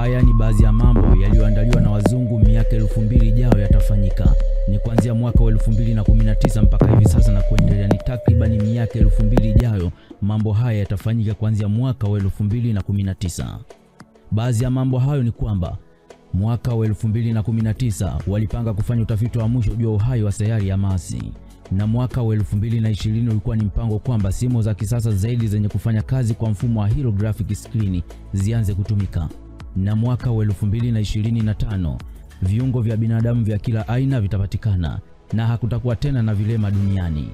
Haya ni baadhi ya mambo yaliyoandaliwa na wazungu miaka elfu mbili ijayo yatafanyika. Ni kuanzia mwaka wa elfu mbili na kumi na tisa mpaka hivi sasa na kuendelea, ni takribani miaka elfu mbili ijayo. Mambo haya yatafanyika kuanzia mwaka wa elfu mbili na kumi na tisa. Baadhi ya mambo hayo ni kwamba mwaka wa 2019 walipanga kufanya utafiti wa mwisho juu ya uhai wa sayari ya masi na mwaka wa 2020 ulikuwa ni mpango kwamba simu za kisasa zaidi zenye kufanya kazi kwa mfumo wa holographic screen zianze kutumika, na mwaka wa 2025 viungo vya binadamu vya kila aina vitapatikana na hakutakuwa tena na vilema duniani.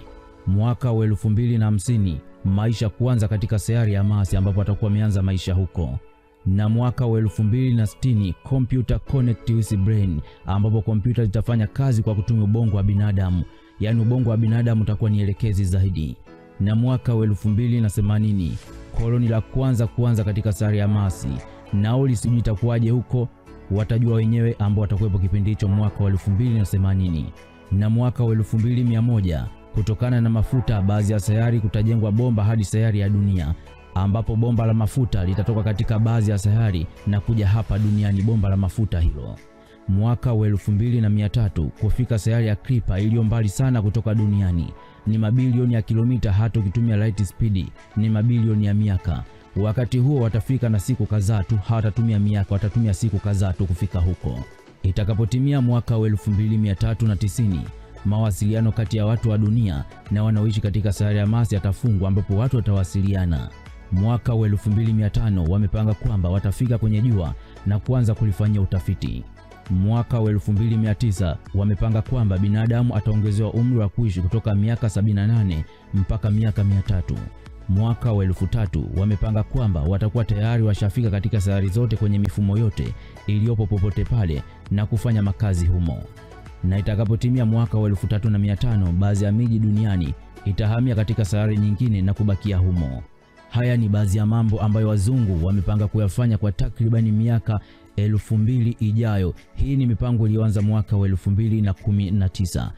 Mwaka wa 2050 maisha kuanza katika sayari ya Mars ambapo atakuwa ameanza maisha huko na mwaka wa 2060 computer connect with brain, ambapo kompyuta zitafanya kazi kwa kutumia ubongo wa binadamu, yaani ubongo wa binadamu utakuwa ni elekezi zaidi. Na mwaka wa 2080 koloni la kwanza kuanza katika sayari ya Mars. Nauli sijui itakuwaje huko, watajua wenyewe ambao watakuwepo kipindi hicho, mwaka wa 2080. Na mwaka wa 2100 kutokana na mafuta, baadhi ya sayari kutajengwa bomba hadi sayari ya dunia ambapo bomba la mafuta litatoka katika baadhi ya sayari na kuja hapa duniani, bomba la mafuta hilo. Mwaka wa elfu mbili na mia tatu kufika sayari ya Kripa iliyo mbali sana kutoka duniani, ni mabilioni ya kilomita, hata ukitumia light speed ni mabilioni ya miaka. Wakati huo watafika na siku kadhaa tu, hawatatumia miaka, watatumia siku kadhaa tu kufika huko. Itakapotimia mwaka wa elfu mbili mia tatu na tisini mawasiliano kati ya watu wa dunia na wanaoishi katika sayari ya Mars yatafungwa, ambapo watu watawasiliana Mwaka wa 2500 wamepanga kwamba watafika kwenye jua na kuanza kulifanyia utafiti. Mwaka wa 2900 wamepanga kwamba binadamu ataongezewa umri wa kuishi kutoka miaka 78 mpaka miaka 300. Mwaka wa 3000 wamepanga kwamba watakuwa tayari washafika katika sayari zote kwenye mifumo yote iliyopo popote pale na kufanya makazi humo. Na itakapotimia mwaka wa 3500 baadhi ya miji duniani itahamia katika sayari nyingine na kubakia humo. Haya ni baadhi ya mambo ambayo wazungu wamepanga kuyafanya kwa takribani miaka elfu mbili ijayo. Hii ni mipango iliyoanza mwaka wa elfu mbili na kumi na tisa.